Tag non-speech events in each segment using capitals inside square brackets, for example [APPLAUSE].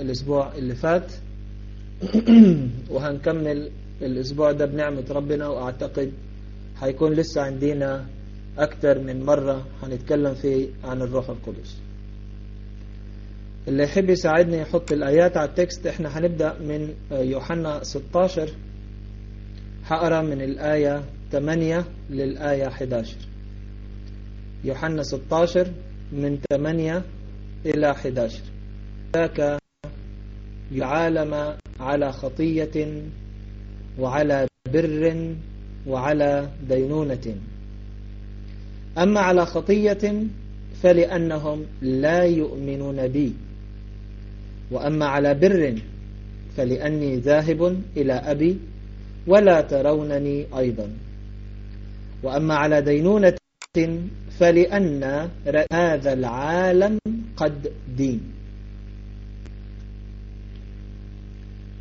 الأسبوع اللي فات. [CLEARS THROAT] وهنكمل الأسبوع ده بنعمة ربنا وأعتقد هيكون لسه عندنا أكتر من مرة هنتكلم فيه عن الروح القدس. اللي يحب يساعدني يحط الآيات على التكست إحنا هنبدأ من يوحنا 16 هقرأ من الآية 8 للآية 11 يوحنا 16 من 8 إلى 11 ذاك يعالم على خطية وعلى بر وعلى دينونة. أما على خطية فلأنهم لا يؤمنون بي. وأما على بر فلأني ذاهب إلى أبي ولا ترونني أيضا. وأما على دينونة فلأن هذا العالم قد دين.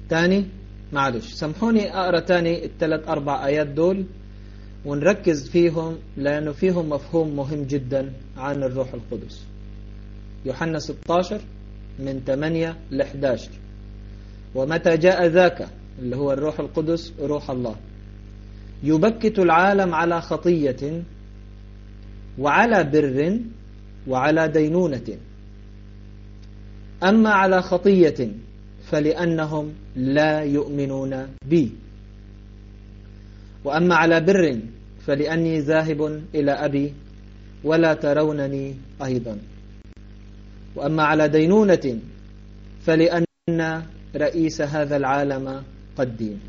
تاني معلش سامحوني أقرأ تاني الثلاث أربع آيات دول ونركز فيهم لأنه فيهم مفهوم مهم جدا عن الروح القدس. يوحنا 16 من 8 ل 11 ومتى جاء ذاك؟ اللي هو الروح القدس روح الله. يبكت العالم على خطية وعلى بر وعلى دينونة. أما على خطية فلأنهم لا يؤمنون بي. وأما على بر فلأني ذاهب إلى أبي ولا ترونني أيضا. وأما على دينونة فلأن رئيس هذا العالم قد دين.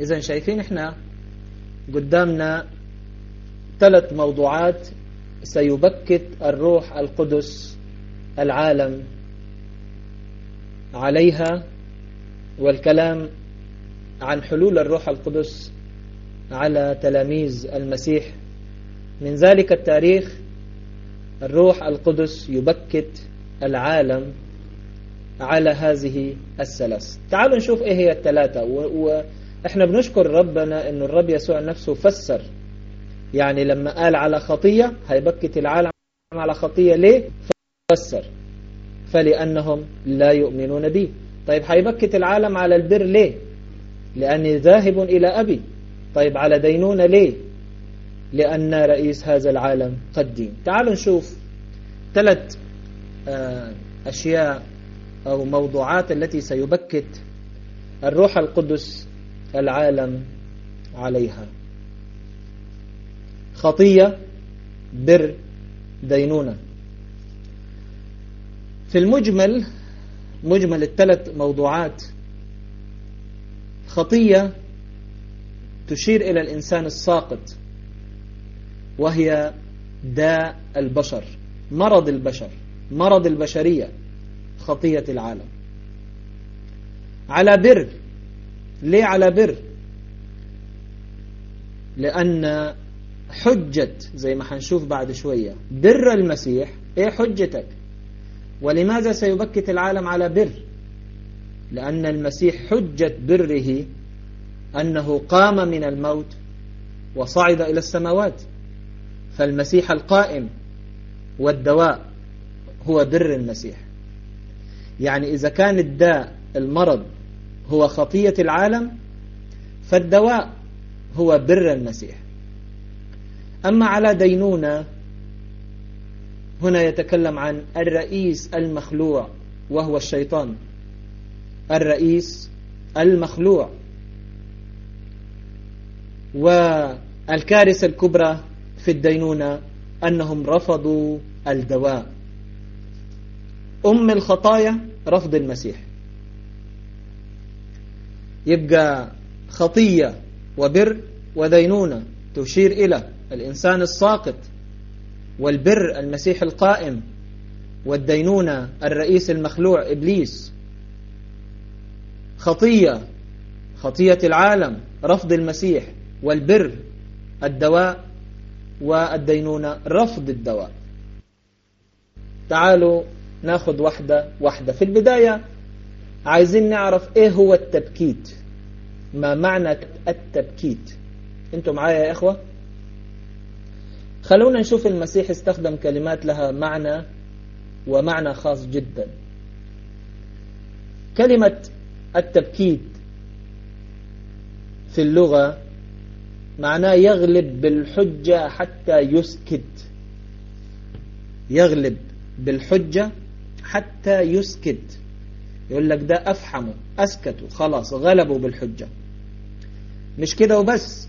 إذا شايفين إحنا قدامنا ثلاث موضوعات سيبكت الروح القدس العالم عليها والكلام عن حلول الروح القدس على تلاميذ المسيح. من ذلك التاريخ الروح القدس يبكت العالم على هذه الثلاث. تعالوا نشوف إيه هي الثلاثة. وإحنا بنشكر ربنا ان الرب يسوع نفسه فسر. يعني لما قال على خطية هيبكت العالم على خطية ليه؟ فسر. فلأنهم لا يؤمنون به طيب هيبكت العالم على البر ليه؟ لأني ذاهب إلى أبي. طيب على دينونة ليه؟ لأن رئيس هذا العالم قد دين تعالوا نشوف ثلاث أشياء أو موضوعات التي سيبكت الروح القدس العالم عليها. خطية بر دينونة. في المجمل مجمل الثلاث موضوعات خطية تشير إلى الإنسان الساقط وهي داء البشر مرض البشر مرض البشرية خطية العالم. على بر ليه على بر؟ لأن حجة زي ما هنشوف بعد شوية بر المسيح إيه حجتك؟ ولماذا سيبكت العالم على بر؟ لأن المسيح حجة بره أنه قام من الموت وصعد إلى السماوات. فالمسيح القائم والدواء هو بر المسيح. يعني إذا كان الداء المرض هو خطية العالم فالدواء هو بر المسيح. أما على دينونة هنا يتكلم عن الرئيس المخلوع وهو الشيطان. الرئيس المخلوع. والكارثة الكبرى في الدينونة أنهم رفضوا الدواء. أم الخطايا رفض المسيح. يبقى خطية وبر ودينونة تشير إلى الإنسان الساقط. والبر المسيح القائم والدينونة الرئيس المخلوع إبليس. خطية خطية العالم رفض المسيح والبر الدواء والدينونة رفض الدواء. تعالوا ناخد واحدة واحدة. في البداية عايزين نعرف إيه هو التبكيت؟ ما معنى التبكيت؟ أنتوا معايا يا إخوة؟ خلونا نشوف المسيح استخدم كلمات لها معنى ومعنى خاص جدا. كلمة التبكيت في اللغة معناه يغلب بالحجة حتى يسكت. يغلب بالحجة حتى يسكت. يقول لك ده أفحموا أسكتوا خلاص غلبوا بالحجة. مش كده وبس.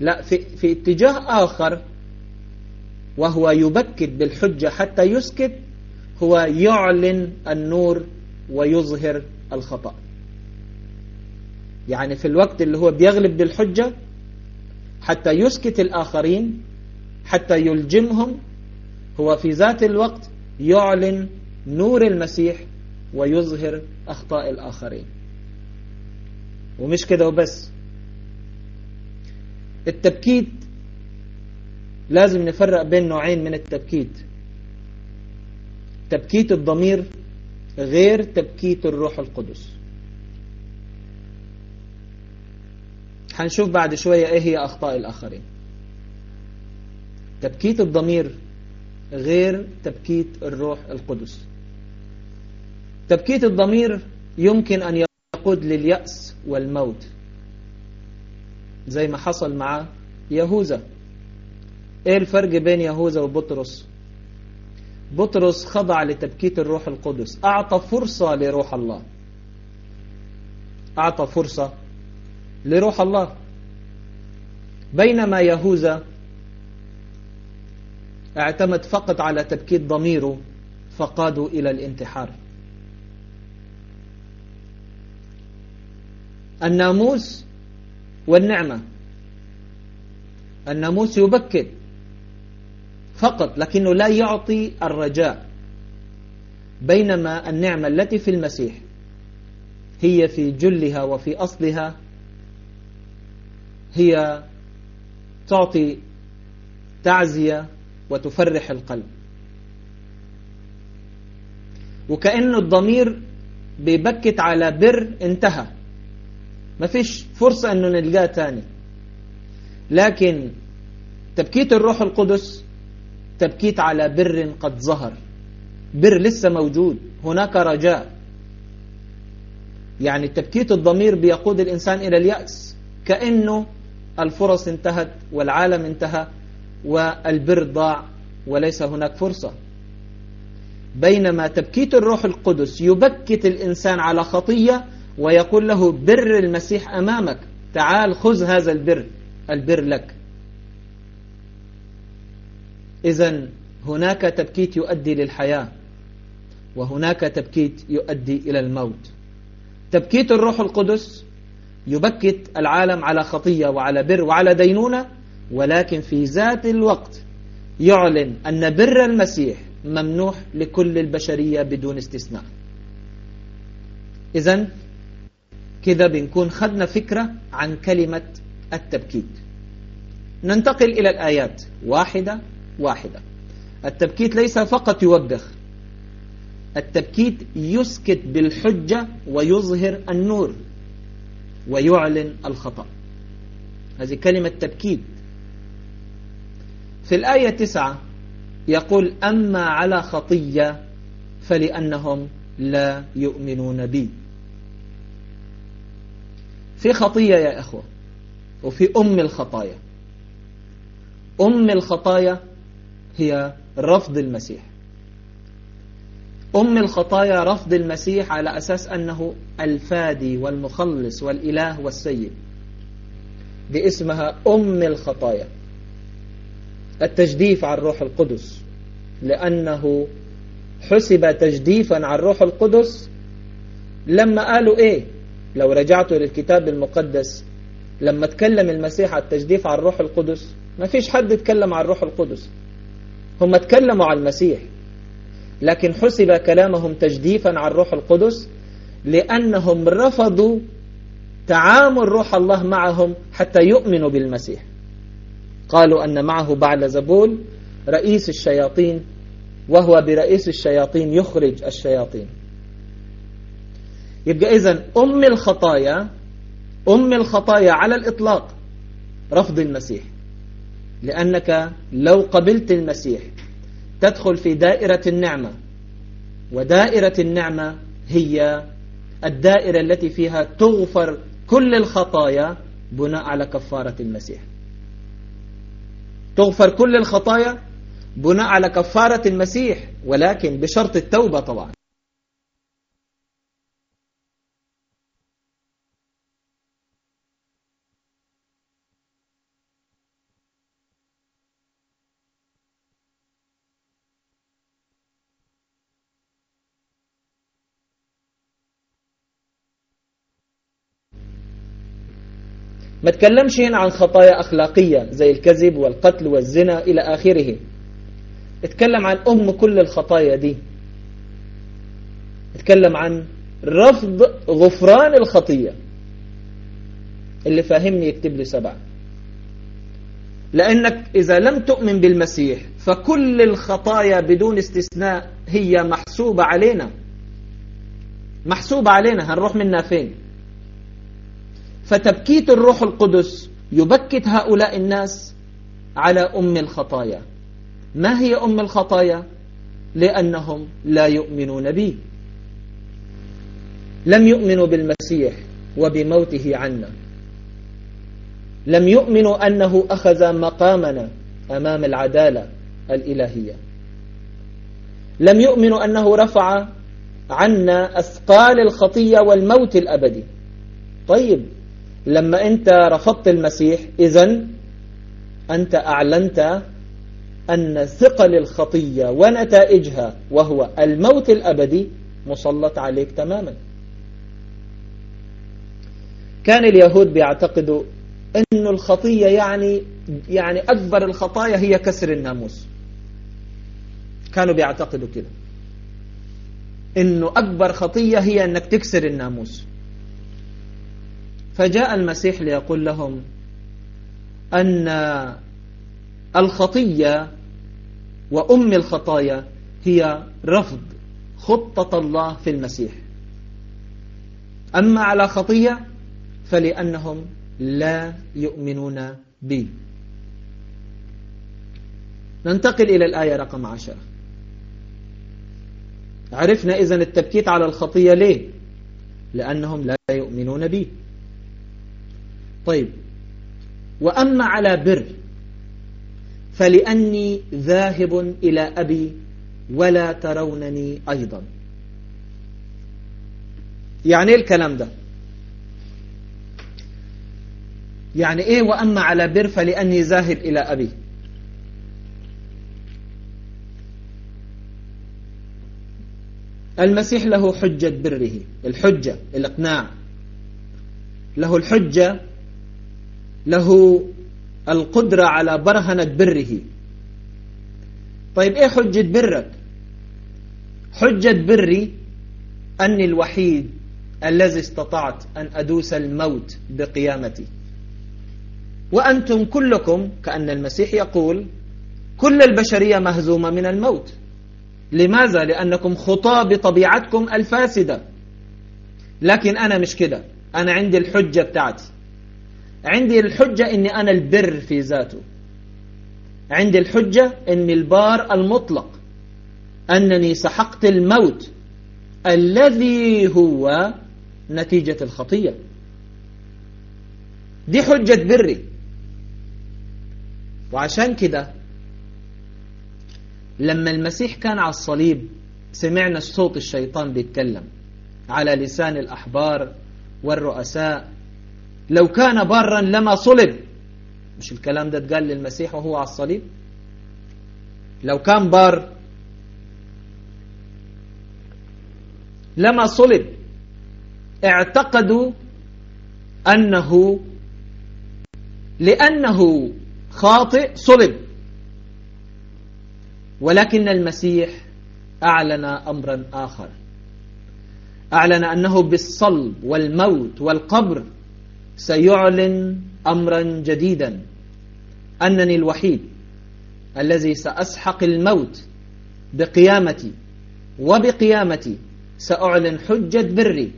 لا في, في اتجاه آخر وهو يبكت بالحجة حتى يسكت هو يعلن النور ويظهر الخطأ. يعني في الوقت اللي هو بيغلب بالحجة حتى يسكت الآخرين حتى يلجمهم هو في ذات الوقت يعلن نور المسيح ويظهر أخطاء الآخرين. ومش كده وبس. التبكيت لازم نفرق بين نوعين من التبكيت. تبكيت الضمير غير تبكيت الروح القدس. هنشوف بعد شوية إيه هي أخطاء الآخرين. تبكيت الضمير غير تبكيت الروح القدس. تبكيت الضمير يمكن أن يقود لليأس والموت. زي ما حصل مع يهوذا. إيه الفرق بين يهوذا وبطرس؟ بطرس خضع لتبكيت الروح القدس. أعطى فرصة لروح الله. أعطى فرصة لروح الله. بينما يهوذا اعتمد فقط على تبكيت ضميره فقادوا إلى الانتحار. الناموس والنعمة. الناموس يبكت فقط لكنه لا يعطي الرجاء. بينما النعمة التي في المسيح هي في جلها وفي أصلها هي تعطي تعزية وتفرح القلب. وكأن الضمير بيبكت على بر انتهى. ما فيش فرصة أنه نلقاه تاني. لكن تبكيت الروح القدس تبكيت على بر قد ظهر. بر لسه موجود هناك رجاء. يعني تبكيت الضمير بيقود الإنسان إلى اليأس. كأنه الفرص انتهت والعالم انتهى والبر ضاع وليس هناك فرصة. بينما تبكيت الروح القدس يبكت الإنسان على خطية ويقول له بر المسيح أمامك. تعال خذ هذا البر البر لك. إذا هناك تبكيت يؤدي للحياة وهناك تبكيت يؤدي إلى الموت. تبكيت الروح القدس يبكت العالم على خطية وعلى بر وعلى دينونة ولكن في ذات الوقت يعلن أن بر المسيح ممنوح لكل البشرية بدون استثناء. إذا كذا بنكون خدنا فكرة عن كلمة التبكيت. ننتقل إلى الآيات. واحدة واحدة. التبكيت ليس فقط يوبخ التبكيت يسكت بالحجة ويظهر النور ويعلن الخطأ. هذه كلمة تبكيت. في الآية تسعة يقول أما على خطية فلأنهم لا يؤمنون بي. في خطية يا أخوة وفي أم الخطايا. أم الخطايا هي رفض المسيح. أم الخطايا رفض المسيح على أساس أنه الفادي والمخلص والإله والسيد. دي اسمها أم الخطايا. التجديف على الروح القدس لأنه حسب تجديفا على الروح القدس لما قالوا إيه؟ لو رجعتوا للكتاب المقدس لما تكلم المسيح على التجديف على الروح القدس ما فيش حد يتكلم على الروح القدس. هم تكلموا على المسيح لكن حسب كلامهم تجديفا على الروح القدس لأنهم رفضوا تعامل روح الله معهم حتى يؤمنوا بالمسيح. قالوا أن معه بعل زبول رئيس الشياطين وهو برئيس الشياطين يخرج الشياطين. يبقى إذن أم الخطايا أم الخطايا على الإطلاق رفض المسيح. لأنك لو قبلت المسيح تدخل في دائرة النعمة ودائرة النعمة هي الدائرة التي فيها تغفر كل الخطايا بناء على كفارة المسيح. تغفر كل الخطايا بناء على كفارة المسيح ولكن بشرط التوبة طبعا. ما تكلمش هنا عن خطايا أخلاقية زي الكذب والقتل والزنا إلى آخره. اتكلم عن أم كل الخطايا دي. اتكلم عن رفض غفران الخطية. اللي فاهمني يكتب لي سبعة. لأنك إذا لم تؤمن بالمسيح فكل الخطايا بدون استثناء هي محسوبة علينا. محسوبة علينا. هنروح منها فين؟ فتبكيت الروح القدس يبكت هؤلاء الناس على أم الخطايا. ما هي أم الخطايا؟ لأنهم لا يؤمنون بي. لم يؤمنوا بالمسيح وبموته عنا. لم يؤمنوا أنه أخذ مقامنا أمام العدالة الإلهية. لم يؤمنوا أنه رفع عنا أثقال الخطية والموت الأبدي. طيب لما أنت رفضت المسيح إذن أنت أعلنت أن ثقل الخطية ونتائجها وهو الموت الأبدي مسلط عليك تماما. كان اليهود بيعتقدوا أن الخطية يعني يعني أكبر الخطايا هي كسر الناموس. كانوا بيعتقدوا كده. أنه أكبر خطية هي أنك تكسر الناموس. فجاء المسيح ليقول لهم أن الخطية وأم الخطايا هي رفض خطة الله في المسيح. أما على خطية فلأنهم لا يؤمنون بي. ننتقل إلى الآية رقم عشرة عرفنا إذن التبكيت على الخطية ليه؟ لأنهم لا يؤمنون بي. طيب. وأما على بر فلأني ذاهب إلى أبي ولا ترونني أيضا. يعني إيه الكلام ده؟ يعني إيه وأما على بر فلأني ذاهب إلى أبي؟ المسيح له حجة بره الحجة الإقناع. له الحجة له القدرة على برهنة بره. طيب إيه حجة برك؟ حجة بري أني الوحيد الذي استطعت أن أدوس الموت بقيامتي. وأنتم كلكم كأن المسيح يقول كل البشرية مهزومة من الموت. لماذا؟ لأنكم خطاة بطبيعتكم الفاسدة. لكن أنا مش كده. أنا عندي الحجة بتاعتي. عندي الحجة أني أنا البر في ذاته. عندي الحجة أني البار المطلق. أنني سحقت الموت الذي هو نتيجة الخطية. دي حجة بري. وعشان كده لما المسيح كان على الصليب سمعنا صوت الشيطان بيتكلم على لسان الأحبار والرؤساء. لو كان برا لما صلب. مش الكلام ده اتقال للمسيح وهو على الصليب؟ لو كان بار لما صلب اعتقدوا أنه لأنه خاطئ صلب. ولكن المسيح أعلن أمرا آخر. أعلن أنه بالصلب والموت والقبر سيعلن أمرا جديدا أنني الوحيد الذي سأسحق الموت بقيامتي وبقيامتي سأعلن حجة بري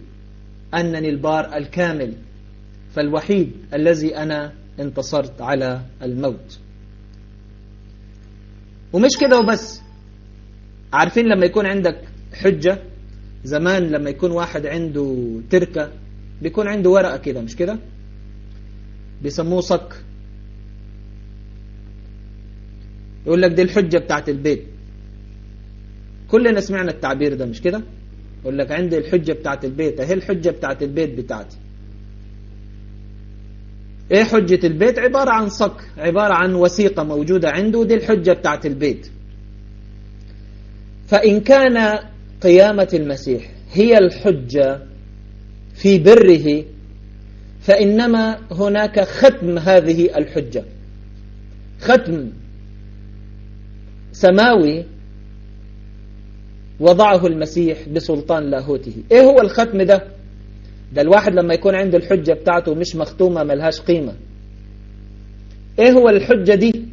أنني البار الكامل فالوحيد الذي أنا انتصرت على الموت. ومش كده وبس. عارفين لما يكون عندك حجة؟ زمان لما يكون واحد عنده تركة بيكون عنده ورقة كده مش كده؟ بيسموه صك. يقول لك دي الحجة بتاعت البيت. كلنا سمعنا التعبير ده مش كده؟ يقول لك عندي الحجة بتاعت البيت. اهي الحجة بتاعت البيت بتاعتي. إيه حجة البيت؟ عبارة عن صك عبارة عن وثيقة موجودة عنده دي الحجة بتاعت البيت. فإن كان قيامة المسيح هي الحجة في بره فإنما هناك ختم هذه الحجة. ختم سماوي وضعه المسيح بسلطان لاهوته. إيه هو الختم ده؟ ده الواحد لما يكون عنده الحجة بتاعته مش مختومة ملهاش قيمة. إيه هو الحجة دي؟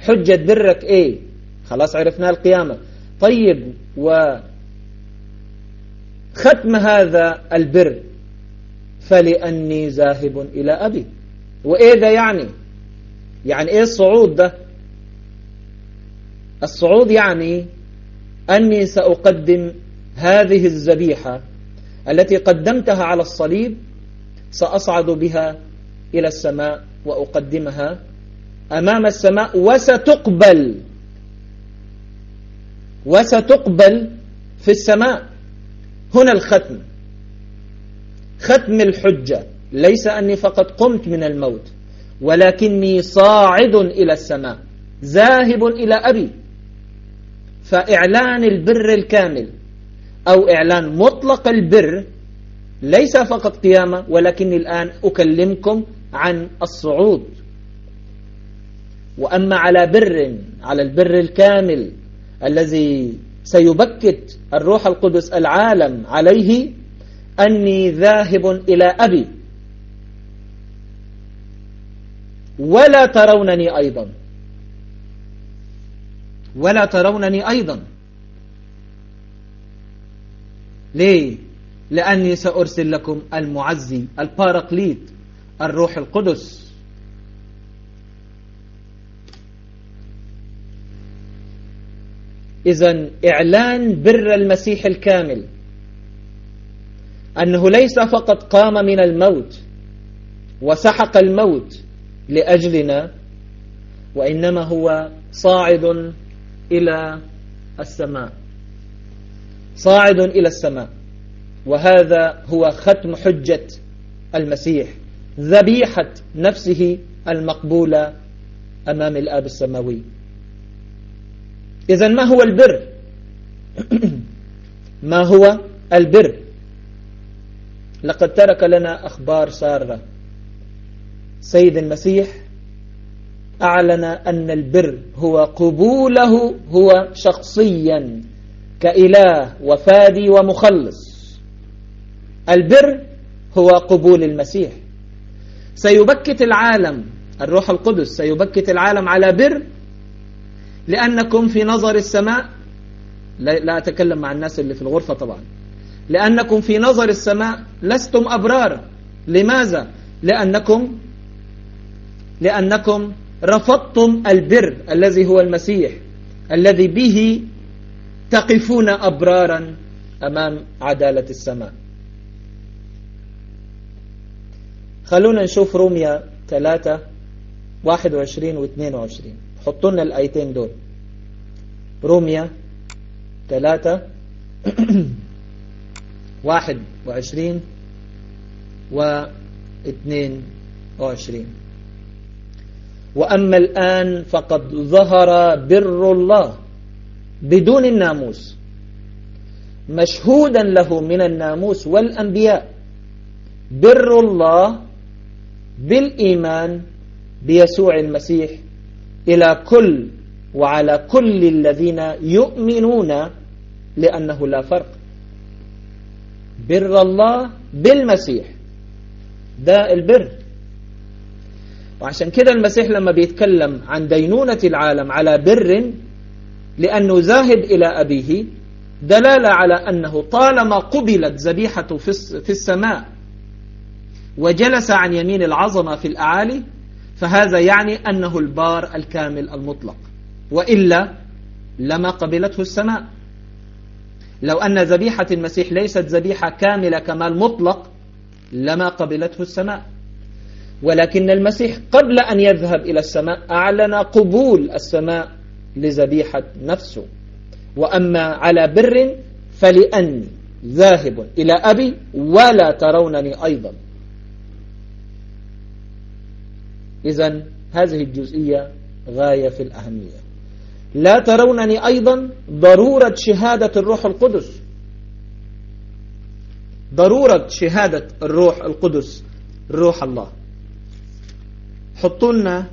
حجة برك إيه؟ خلاص عرفنا القيامة. طيب و ختم هذا البر فلأني ذاهب إلى أبي. وإيه ده يعني؟ يعني إيه الصعود ده؟ الصعود يعني أني سأقدم هذه الذبيحة التي قدمتها على الصليب سأصعد بها إلى السماء وأقدمها أمام السماء وستقبل وستقبل في السماء. هنا الختم. ختم الحجة. ليس أني فقط قمت من الموت ولكني صاعد إلى السماء ذاهب إلى أبي. فإعلان البر الكامل أو إعلان مطلق البر ليس فقط قيامة ولكني الآن أكلمكم عن الصعود. وأما على بر على البر الكامل الذي سيبكت الروح القدس العالم عليه أني ذاهب إلى أبي. ولا ترونني أيضا. ولا ترونني أيضا. ليه؟ لأني سأرسل لكم المعزي الباراكليت الروح القدس. إذا إعلان بر المسيح الكامل. أنه ليس فقط قام من الموت وسحق الموت لأجلنا وإنما هو صاعد إلى السماء. صاعد إلى السماء. وهذا هو ختم حجة المسيح ذبيحة نفسه المقبولة أمام الآب السماوي. إذا ما هو البر؟ [CLEARS THROAT] ما هو البر؟ لقد ترك لنا أخبار سارة. سيد المسيح أعلن أن البر هو قبوله هو شخصيا كإله وفادي ومخلص. البر هو قبول المسيح. سيبكت العالم الروح القدس سيبكت العالم على بر لأنكم في نظر السماء لا أتكلم مع الناس اللي في الغرفة طبعا. لأنكم في نظر السماء لستم أبرار. لماذا؟ لأنكم لأنكم رفضتم البر الذي هو المسيح الذي به تقفون أبرارا أمام عدالة السماء. خلونا نشوف روميا 3 21 و 22 حطوا لنا الآيتين دول. روميا 3 21 و 22 وأما الآن فقد ظهر بر الله بدون الناموس مشهودا له من الناموس والأنبياء. بر الله بالإيمان بيسوع المسيح إلى كل وعلى كل الذين يؤمنون لأنه لا فرق. بر الله بالمسيح. ده البر. وعشان كده المسيح لما بيتكلم عن دينونة العالم على بر لأنه ذاهب إلى أبيه دلالة على أنه طالما قبلت ذبيحته في السماء وجلس عن يمين العظمة في الأعالي فهذا يعني أنه البار الكامل المطلق. وإلا لما قبلته السماء. لو أن ذبيحة المسيح ليست ذبيحة كاملة كمال مطلق لما قبلته السماء. ولكن المسيح قبل أن يذهب إلى السماء أعلن قبول السماء لذبيحة نفسه. وأما على بر فلأني ذاهب إلى أبي ولا ترونني أيضا. إذا هذه الجزئية غاية في الأهمية. لا ترونني أيضا ضرورة شهادة الروح القدس. ضرورة شهادة الروح القدس روح الله. حطوا لنا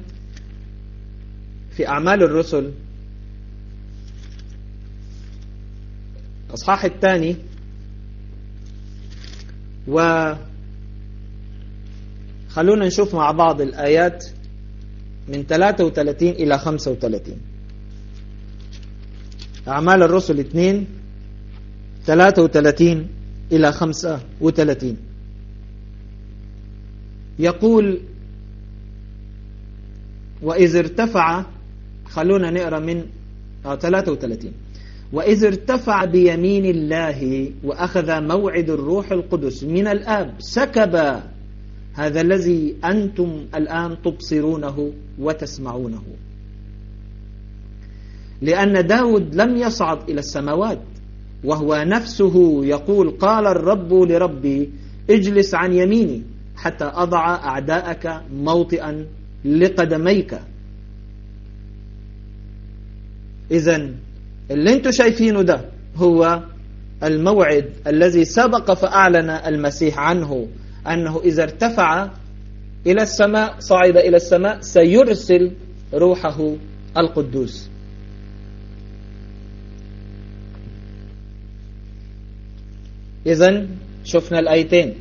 في أعمال الرسل. أصحاح الثاني و خلونا نشوف مع بعض الآيات من 33 إلى 35 أعمال الرسل 2 33 إلى 35 يقول وإذ ارتفع خلونا نقرأ من 33 وإذ ارتفع بيمين الله وأخذ موعد الروح القدس من الآب سكب هذا الذي أنتم الآن تبصرونه وتسمعونه. لأن داود لم يصعد إلى السماوات وهو نفسه يقول قال الرب لربي اجلس عن يميني حتى أضع أعداءك موطئا لقدميك. إذا اللي أنتم شايفينه ده هو الموعد الذي سبق فأعلن المسيح عنه. أنه إذا ارتفع إلى السماء صعد إلى السماء سيرسل روحه القدوس. إذا شفنا الآيتين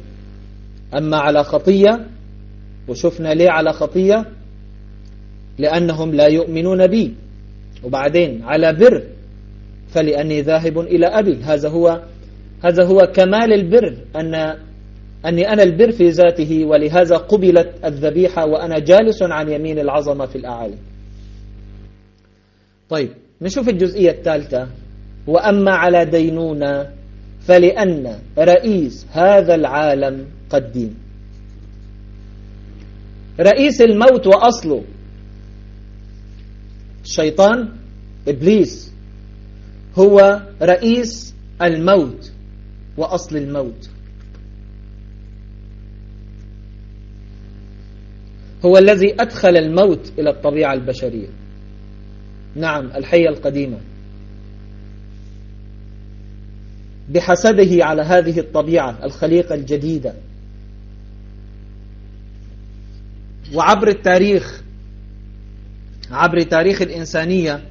أما على خطية وشفنا ليه على خطية؟ لأنهم لا يؤمنون بي. وبعدين على بر فلأني ذاهب إلى أبي. هذا هو هذا هو كمال البر أن أني أنا البر في ذاته ولهذا قبلت الذبيحة وأنا جالس عن يمين العظمة في الأعالي. طيب نشوف الجزئية الثالثة. وأما على دينونة فلأن رئيس هذا العالم قد دين رئيس الموت وأصله الشيطان إبليس. هو رئيس الموت وأصل الموت. هو الذي أدخل الموت إلى الطبيعة البشرية. نعم الحية القديمة. بحسده على هذه الطبيعة الخليقة الجديدة. وعبر التاريخ عبر تاريخ الإنسانية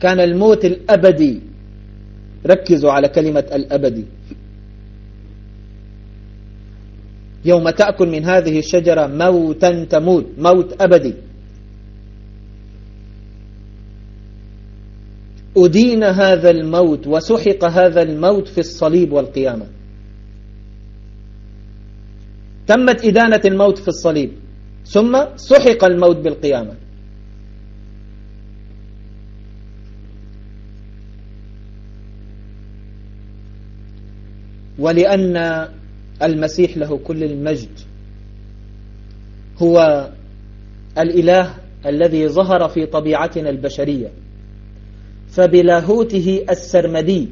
كان الموت الأبدي. ركزوا على كلمة الأبدي. يوم تأكل من هذه الشجرة موتا تموت موت أبدي. أدين هذا الموت وسحق هذا الموت في الصليب والقيامة. تمت إدانة الموت في الصليب ثم سحق الموت بالقيامة. ولأن المسيح له كل المجد. هو الإله الذي ظهر في طبيعتنا البشرية. فبلاهوته السرمدي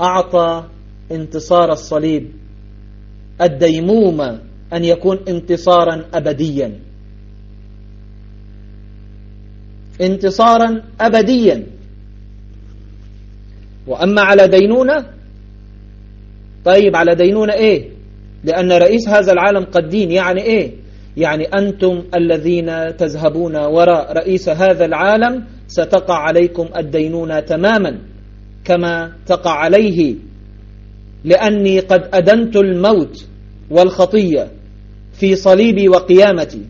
أعطى انتصار الصليب الديمومة أن يكون انتصارا أبديا. انتصارا أبديا. وأما على دينونة طيب على دينونة إيه؟ لأن رئيس هذا العالم قد دين يعني إيه؟ يعني أنتم الذين تذهبون وراء رئيس هذا العالم ستقع عليكم الدينونة تماما كما تقع عليه. لأني قد أدنت الموت والخطية في صليبي وقيامتي.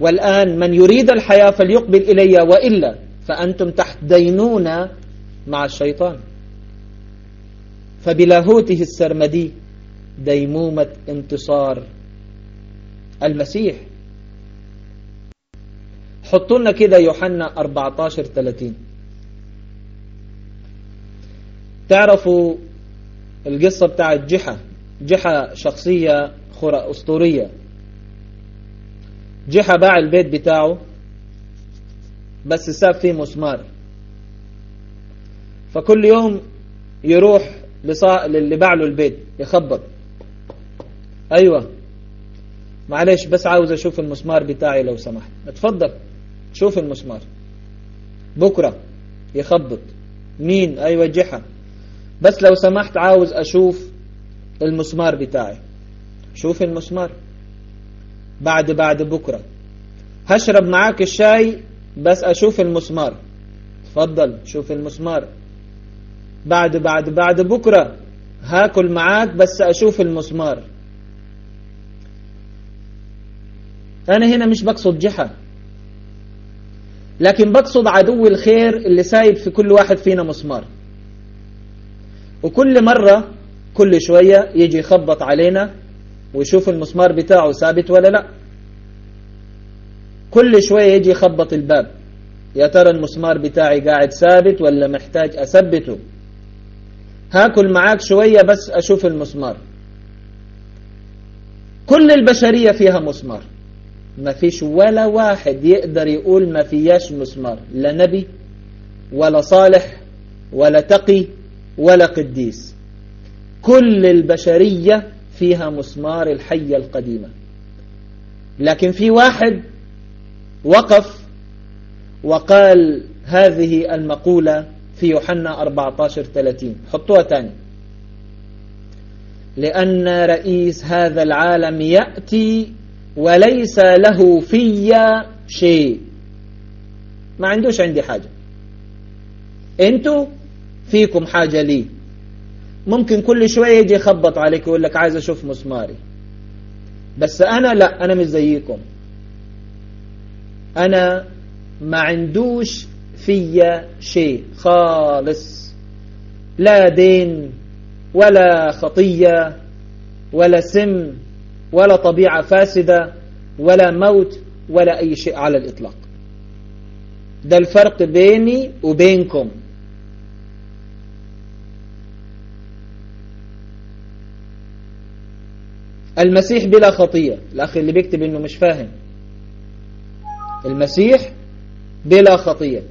والآن من يريد الحياة فليقبل إلي وإلا فأنتم تحت دينونة مع الشيطان. فبلاهوته السرمدي ديمومة انتصار المسيح. حطوا لنا كده يوحنا 14 30 تعرفوا القصة بتاعت جحا جحا شخصية خرا أسطورية. جحا باع البيت بتاعه بس ساب فيه مسمار. فكل يوم يروح لصا... اللي باع له البيت يخبط. أيوه. معلش بس عاوز أشوف المسمار بتاعي لو سمحت. اتفضل شوف المسمار. بكرة يخبط. مين؟ أيوه جحا. بس لو سمحت عاوز أشوف المسمار بتاعي. شوف المسمار. بعد بعد بكرة. هشرب معاك الشاي بس أشوف المسمار. تفضل شوف المسمار. بعد بعد بعد بكرة هاكل معاك بس أشوف المسمار. أنا هنا مش بقصد جحا. لكن بقصد عدو الخير اللي سايب في كل واحد فينا مسمار. وكل مرة كل شوية يجي يخبط علينا ويشوف المسمار بتاعه ثابت ولا لا. كل شوية يجي يخبط الباب. يا ترى المسمار بتاعي قاعد ثابت ولا محتاج أثبته؟ هاكل معاك شوية بس أشوف المسمار. كل البشرية فيها مسمار. ما فيش ولا واحد يقدر يقول ما فياش مسمار. لا نبي ولا صالح ولا تقي ولا قديس. كل البشرية فيها مسمار الحية القديمة. لكن في واحد وقف وقال هذه المقولة في يوحنا 14 30 حطوها تاني لأن رئيس هذا العالم يأتي وليس له في شيء. ما عندوش عندي حاجة. أنتوا فيكم حاجة لي. ممكن كل شوية يجي يخبط عليك ويقول لك عايز أشوف مسماري. بس أنا لا أنا مش زيكم. أنا ما عندوش في شيء. خالص. لا دين ولا خطية ولا سم ولا طبيعة فاسدة ولا موت ولا أي شيء على الإطلاق. ده الفرق بيني وبينكم. المسيح بلا خطية. الأخ اللي بيكتب إنه مش فاهم. المسيح بلا خطية.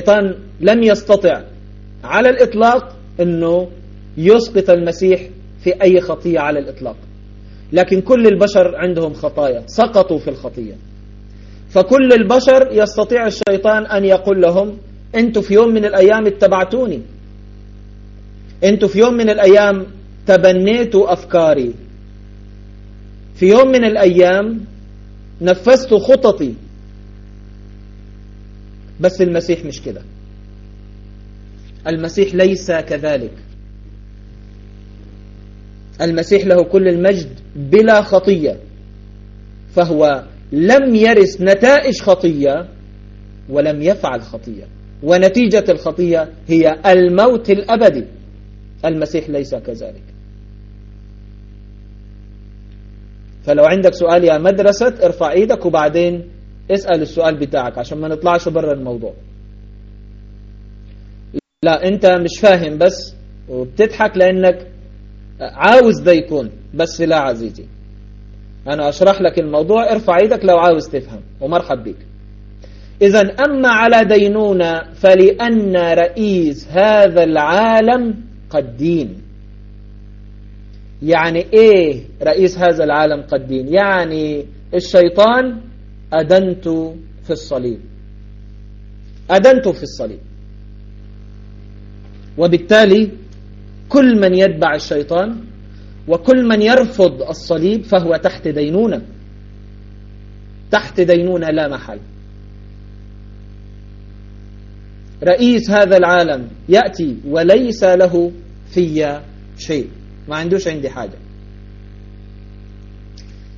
الشيطان لم يستطع على الإطلاق أنه يسقط المسيح في أي خطية على الإطلاق. لكن كل البشر عندهم خطايا سقطوا في الخطية. فكل البشر يستطيع الشيطان أن يقول لهم أنتوا في يوم من الأيام اتبعتوني. أنتوا في يوم من الأيام تبنيتوا أفكاري. في يوم من الأيام نفذت خططي بس المسيح مش كده. المسيح ليس كذلك. المسيح له كل المجد بلا خطية فهو لم يرث نتائج خطية ولم يفعل خطية ونتيجة الخطية هي الموت الأبدي. المسيح ليس كذلك. فلو عندك سؤال يا مدرسة ارفع إيدك وبعدين اسأل السؤال بتاعك عشان ما نطلعش برا الموضوع. لا انت مش فاهم بس وبتضحك لأنك عاوز ده يكون بس لا عزيزي. أنا أشرح لك الموضوع ارفع إيدك لو عاوز تفهم ومرحب بك اذا أما على دينونة فلأن رئيس هذا العالم قد دين يعني إيه رئيس هذا العالم قد دين يعني الشيطان أدنت في الصليب. أدنت في الصليب. وبالتالي كل من يتبع الشيطان وكل من يرفض الصليب فهو تحت دينونة. تحت دينونة لا محل. رئيس هذا العالم يأتي وليس له في شيء. ما عندوش عندي حاجة.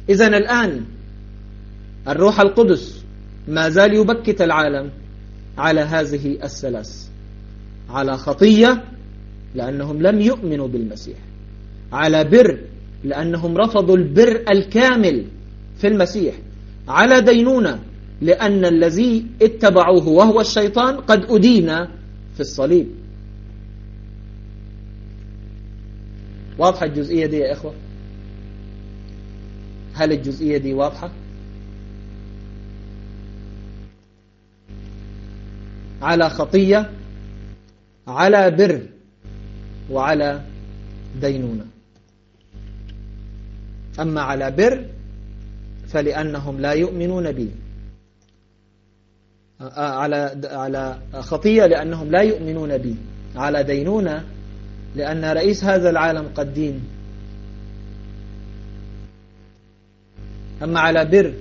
إذا الآن الروح القدس ما زال يبكت العالم على هذه الثلاث على خطية لأنهم لم يؤمنوا بالمسيح على بر لأنهم رفضوا البر الكامل في المسيح على دينونة لأن الذي اتبعوه وهو الشيطان قد أدين في الصليب. واضحة الجزئية دي يا إخوة؟ هل الجزئية دي واضحة؟ على خطية على بر وعلى دينونة. أما على بر فلأنهم لا يؤمنون بي. على على خطية لأنهم لا يؤمنون بي. على دينونة لأن رئيس هذا العالم قد دين أما على بر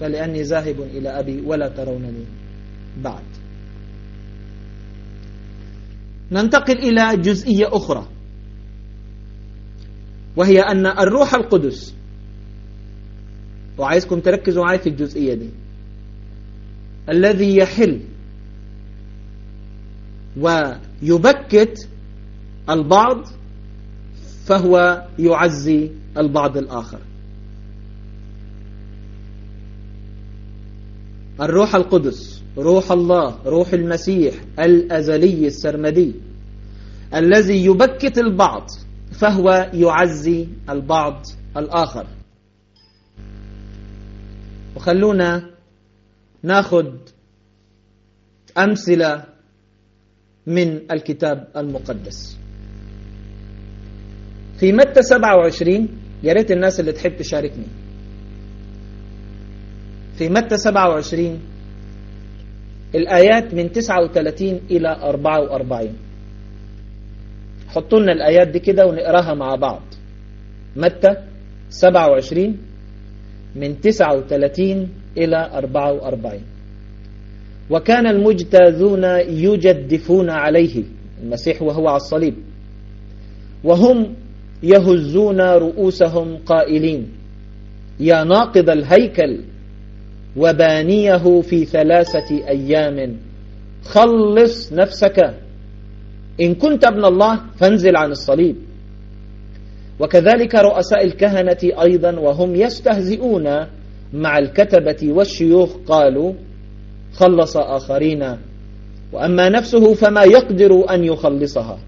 فلأني ذاهب إلى أبي ولا ترونني بعد. ننتقل إلى جزئية أخرى. وهي أن الروح القدس وعايزكم تركزوا معي في الجزئية دي الذي يحل ويبكت البعض فهو يعزي البعض الآخر. الروح القدس روح الله روح المسيح الأزلي السرمدي الذي يبكت البعض فهو يعزي البعض الآخر. وخلونا ناخذ أمثلة من الكتاب المقدس. في متى 27 يا ريت الناس اللي تحب تشاركني. في متى 27 الآيات من 39 إلى 44 حطوا لنا الآيات دي كده ونقراها مع بعض. متى؟ 27 من 39 إلى 44 وكان المجتاذون يجدفون عليه المسيح وهو على الصليب. وهم يهزون رؤوسهم قائلين يا ناقض الهيكل وبانيه في ثلاثة أيام. خلص نفسك. إن كنت ابن الله فانزل عن الصليب. وكذلك رؤساء الكهنة أيضا وهم يستهزئون مع الكتبة والشيوخ قالوا خلص آخرين. وأما نفسه فما يقدر أن يخلصها.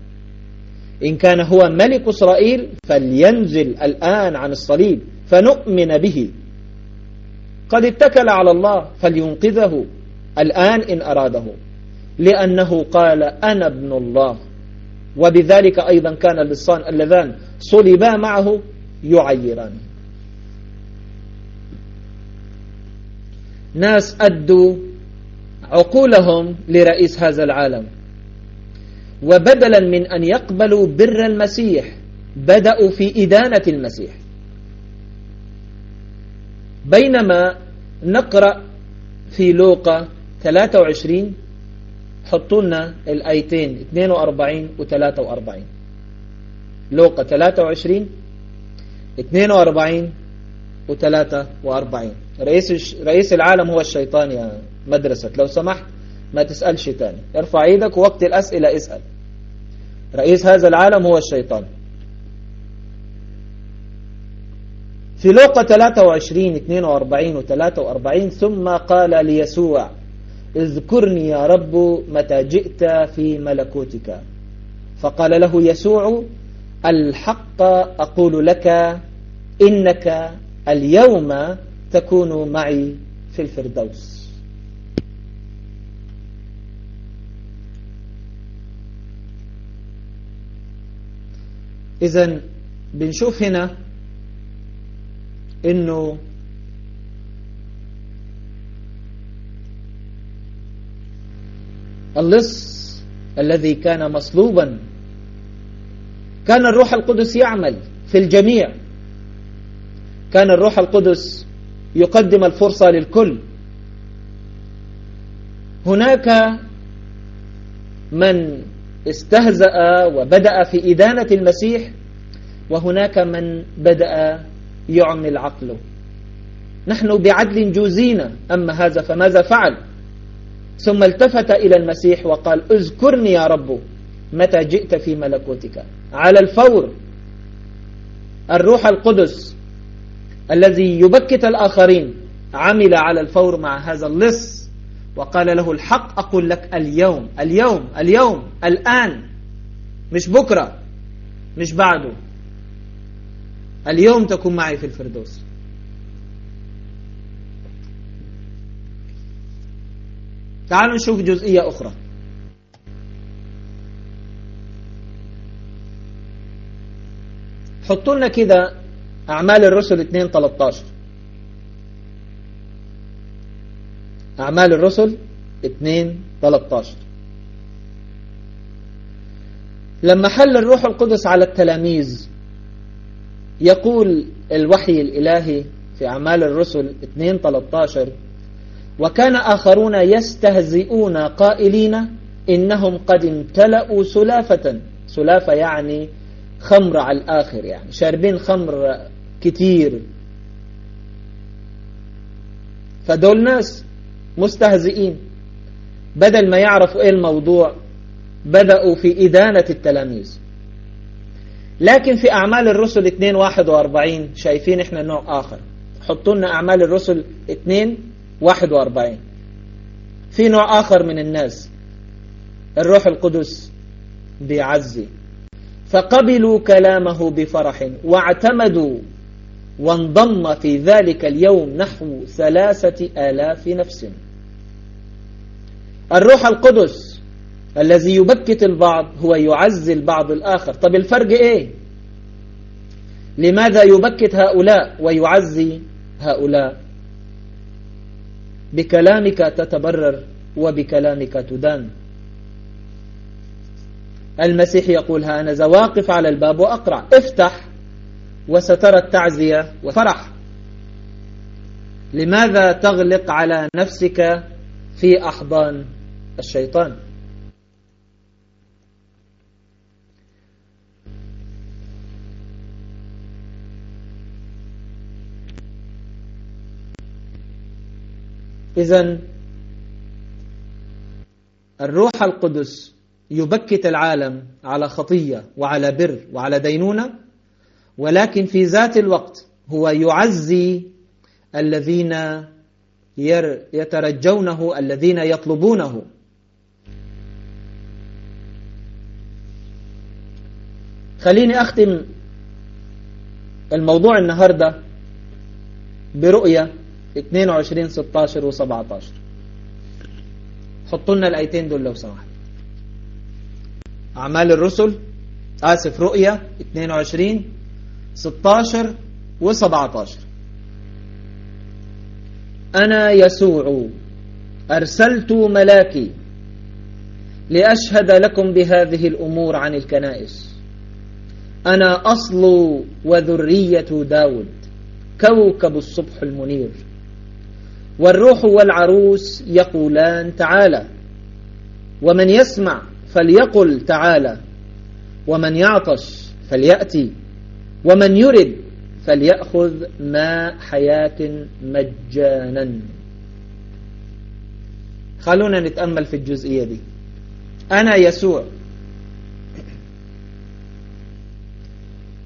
إن كان هو ملك إسرائيل فلينزل الآن عن الصليب فنؤمن به. قد اتكل على الله فلينقذه. الآن إن أراده. لأنه قال أنا ابن الله. وبذلك أيضا كان اللصان اللذان صلبا معه يعيران. ناس أدوا عقولهم لرئيس هذا العالم. وبدلا من أن يقبلوا بر المسيح بدأوا في إدانة المسيح. بينما نقرأ في لوقا 23 حطوا لنا الآيتين 42 و 43 لوقا 23 42 و 43 رئيس رئيس العالم هو الشيطان يا مدرسة لو سمحت ما تسألش تاني. ارفع إيدك ووقت الأسئلة اسأل. رئيس هذا العالم هو الشيطان. في لوقا 23 42 و 43 ثم قال ليسوع اذكرني يا رب متى جئت في ملكوتك. فقال له يسوع الحق أقول لك إنك اليوم تكون معي في الفردوس. إذا بنشوف هنا إنه اللص الذي كان مصلوبا كان الروح القدس يعمل في الجميع. كان الروح القدس يقدم الفرصة للكل. هناك من استهزأ وبدأ في إدانة المسيح وهناك من بدأ يعمل عقله. نحن بعدل جوزينا أما هذا فماذا فعل؟ ثم التفت إلى المسيح وقال اذكرني يا رب متى جئت في ملكوتك؟ على الفور. الروح القدس الذي يبكت الآخرين عمل على الفور مع هذا اللص وقال له الحق أقول لك اليوم اليوم اليوم الآن مش بكرة مش بعده. اليوم تكون معي في الفردوس. تعالوا نشوف جزئية أخرى. حطوا لنا كده أعمال الرسل 2 13 أعمال الرسل 2 13 لما حل الروح القدس على التلاميذ يقول الوحي الإلهي في أعمال الرسل 2 13 وكان آخرون يستهزئون قائلين إنهم قد امتلأوا سلافة. سلافة يعني خمر على الآخر يعني شاربين خمر كتير. فدول ناس مستهزئين. بدل ما يعرفوا إيه الموضوع بدأوا في إدانة التلاميذ. لكن في أعمال الرسل 2 41 شايفين إحنا نوع آخر. حطوا لنا أعمال الرسل 2 41 في نوع آخر من الناس الروح القدس بيعزي فقبلوا كلامه بفرح واعتمدوا وانضم في ذلك اليوم نحو ثلاثة آلاف نفس. الروح القدس الذي يبكت البعض هو يعزي البعض الآخر. طب الفرق إيه؟ لماذا يبكت هؤلاء ويعزي هؤلاء؟ بكلامك تتبرر وبكلامك تدان. المسيح يقول ها أنا واقف على الباب وأقرع افتح وسترى التعزية وفرح. لماذا تغلق على نفسك في أحضان الشيطان؟ إذا الروح القدس يبكت العالم على خطية وعلى بر وعلى دينونة ولكن في ذات الوقت هو يعزي الذين يترجونه الذين يطلبونه. خليني أختم الموضوع النهاردة برؤية 22 16 و 17 حطوا لنا الآيتين دول لو سمحت. أعمال الرسل آسف رؤية 22 16 و 17 أنا يسوع أرسلت ملاكي لأشهد لكم بهذه الأمور عن الكنائس. أنا أصل وذرية داود كوكب الصبح المنير. والروح والعروس يقولان تعالى. ومن يسمع فليقل تعالى. ومن يعطش فليأتي. ومن يرد فليأخذ ماء حياة مجانا. خلونا نتأمل في الجزئية دي. أنا يسوع.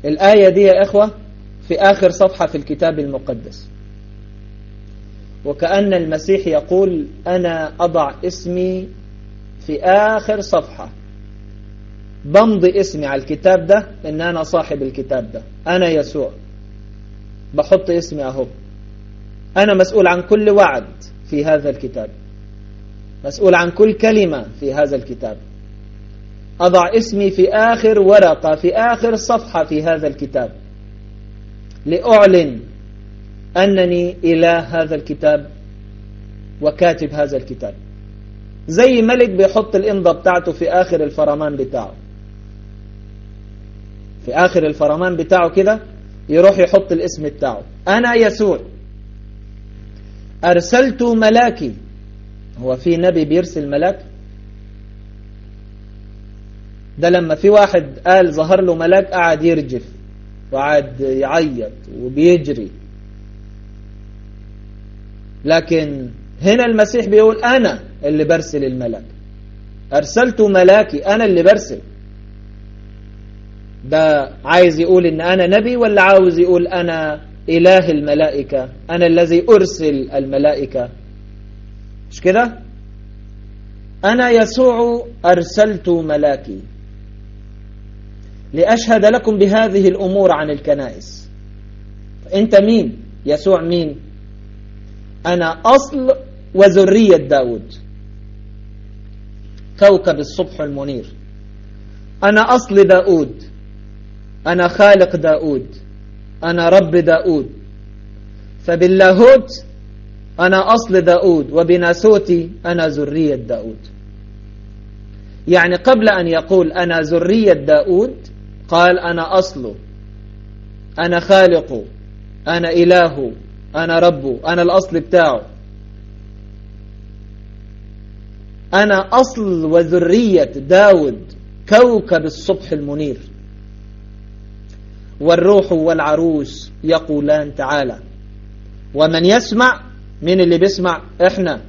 الآية دي يا إخوة في آخر صفحة في الكتاب المقدس. وكأن المسيح يقول أنا أضع اسمي في آخر صفحة. بمضي اسمي على الكتاب ده إن أنا صاحب الكتاب ده. أنا يسوع. بحط اسمي أهو. أنا مسؤول عن كل وعد في هذا الكتاب. مسؤول عن كل كلمة في هذا الكتاب. أضع اسمي في آخر ورقة في آخر صفحة في هذا الكتاب. لأعلن أنني إله هذا الكتاب وكاتب هذا الكتاب. زي ملك بيحط الإمضة بتاعته في آخر الفرمان بتاعه. في آخر الفرمان بتاعه كده يروح يحط الاسم بتاعه. أنا يسوع. أرسلت ملاكي. هو في نبي بيرسل ملاك؟ ده لما في واحد قال ظهر له ملاك قعد يرجف وقعد يعيط وبيجري. لكن هنا المسيح بيقول أنا اللي برسل الملاك أرسلت ملاكي أنا اللي برسل. ده عايز يقول إن أنا نبي ولا عاوز يقول أنا إله الملائكة؟ أنا الذي أرسل الملائكة. مش كده؟ أنا يسوع أرسلت ملاكي. لأشهد لكم بهذه الأمور عن الكنائس. أنت مين؟ يسوع مين؟ أنا أصل وذرية داود. كوكب الصبح المنير. أنا أصل داود. أنا خالق داود. أنا رب داود. فباللاهوت أنا أصل داود وبناسوتي أنا ذرية داود. يعني قبل أن يقول أنا ذرية داود قال أنا أصله أنا خالقه أنا إلهه أنا ربه أنا الأصل بتاعه. أنا أصل وذرية داود كوكب الصبح المنير. والروح والعروس يقولان تعالى. ومن يسمع مين اللي بيسمع؟ إحنا.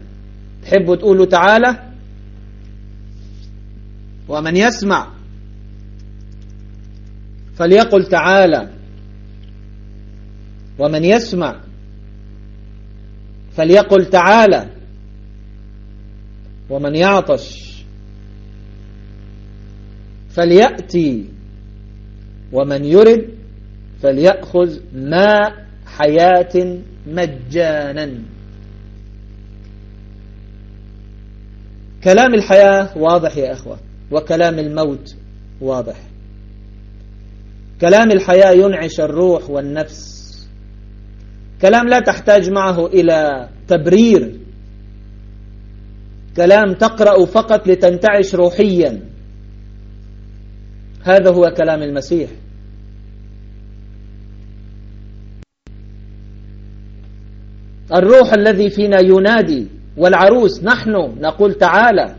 تحبوا تقولوا تعالى؟ ومن يسمع فليقل تعالى. ومن يسمع فليقل تعالى. ومن يعطش فليأتي. ومن يرد فليأخذ ماء حياة مجانا. كلام الحياة واضح يا أخوة وكلام الموت واضح. كلام الحياة ينعش الروح والنفس. كلام لا تحتاج معه إلى تبرير. كلام تقرأ فقط لتنتعش روحيا. هذا هو كلام المسيح. الروح الذي فينا ينادي والعروس نحن نقول تعالى.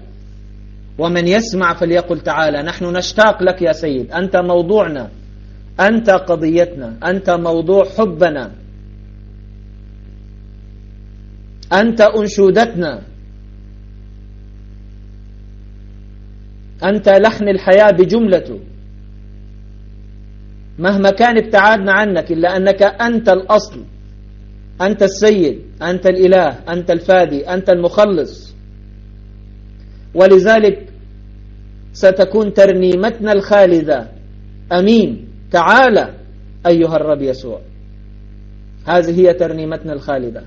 ومن يسمع فليقل تعالى. نحن نشتاق لك يا سيد. أنت موضوعنا. أنت قضيتنا. أنت موضوع حبنا. أنت أنشودتنا. أنت لحن الحياة بجملته. مهما كان ابتعادنا عنك إلا أنك أنت الأصل أنت السيد أنت الإله أنت الفادي أنت المخلص. ولذلك ستكون ترنيمتنا الخالدة. أمين. تعالى أيها الرب يسوع. هذه هي ترنيمتنا الخالدة.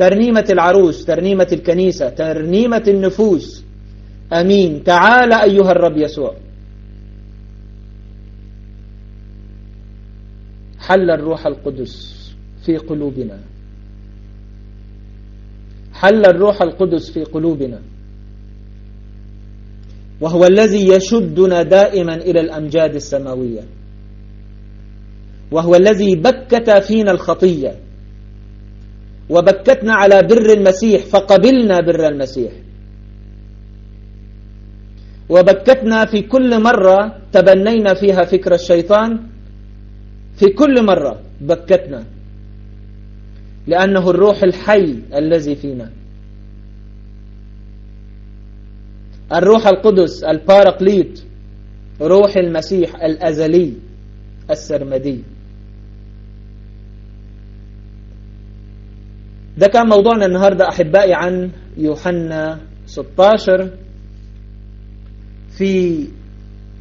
ترنيمة العروس ترنيمة الكنيسة ترنيمة النفوس. أمين. تعالى أيها الرب يسوع. حل الروح القدس في قلوبنا. حل الروح القدس في قلوبنا. وهو الذي يشدنا دائما إلى الأمجاد السماوية. وهو الذي بكت فينا الخطية. وبكتنا على بر المسيح فقبلنا بر المسيح. وبكتنا في كل مرة تبنينا فيها فكر الشيطان في كل مرة بكتنا لأنه الروح الحي الذي فينا. الروح القدس البارقليت روح المسيح الأزلي السرمدي. ده كان موضوعنا النهاردة أحبائي عن يوحنا 16 في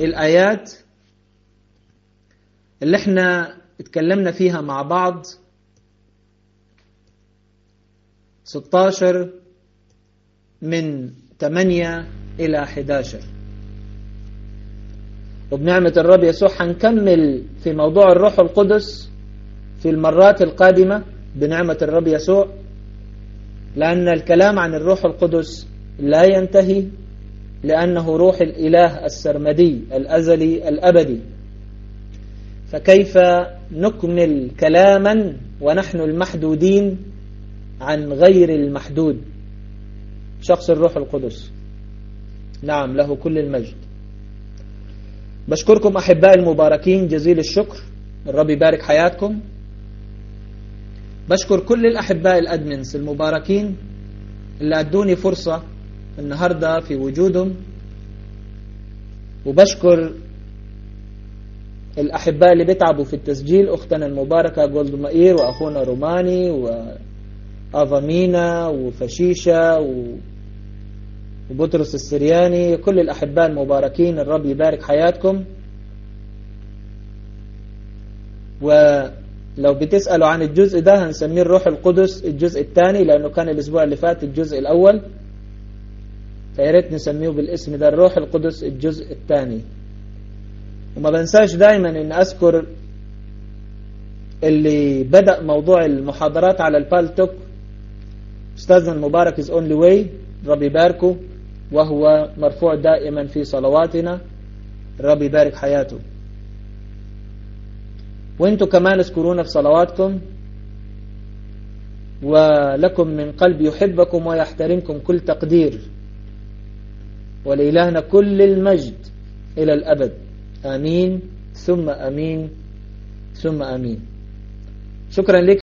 الآيات اللي إحنا اتكلمنا فيها مع بعض. 16 من 8 إلى 11 وبنعمة الرب يسوع هنكمل في موضوع الروح القدس في المرات القادمة بنعمة الرب يسوع. لأن الكلام عن الروح القدس لا ينتهي لأنه روح الإله السرمدي الأزلي الأبدي. فكيف نكمل كلاما ونحن المحدودين عن غير المحدود؟ شخص الروح القدس. نعم له كل المجد. بشكركم أحباء المباركين جزيل الشكر. الرب يبارك حياتكم. بشكر كل الأحباء ال admins المباركين اللي أدوني فرصة النهاردة في وجودهم وبشكر الأحباء اللي بيتعبوا في التسجيل أختنا المباركة جولد مائير وأخونا روماني وأفامينا وفشيشة و... وبطرس السرياني كل الأحباء المباركين الرب يبارك حياتكم. ولو بتسألوا عن الجزء ده هنسميه الروح القدس الجزء الثاني لأنه كان الأسبوع اللي فات الجزء الأول. فياريت نسميه بالاسم ده الروح القدس الجزء الثاني. وما بنساش دايما إن أذكر اللي بدأ موضوع المحاضرات على البالتوك استاذنا المبارك is only way رب يباركه وهو مرفوع دائما في صلواتنا رب يبارك حياته. وانتوا كمان اذكرونا في صلواتكم. ولكم من قلب يحبكم ويحترمكم كل تقدير. ولإلهنا كل المجد إلى الأبد. آمين. ثم آمين. ثم آمين. شكرا لك.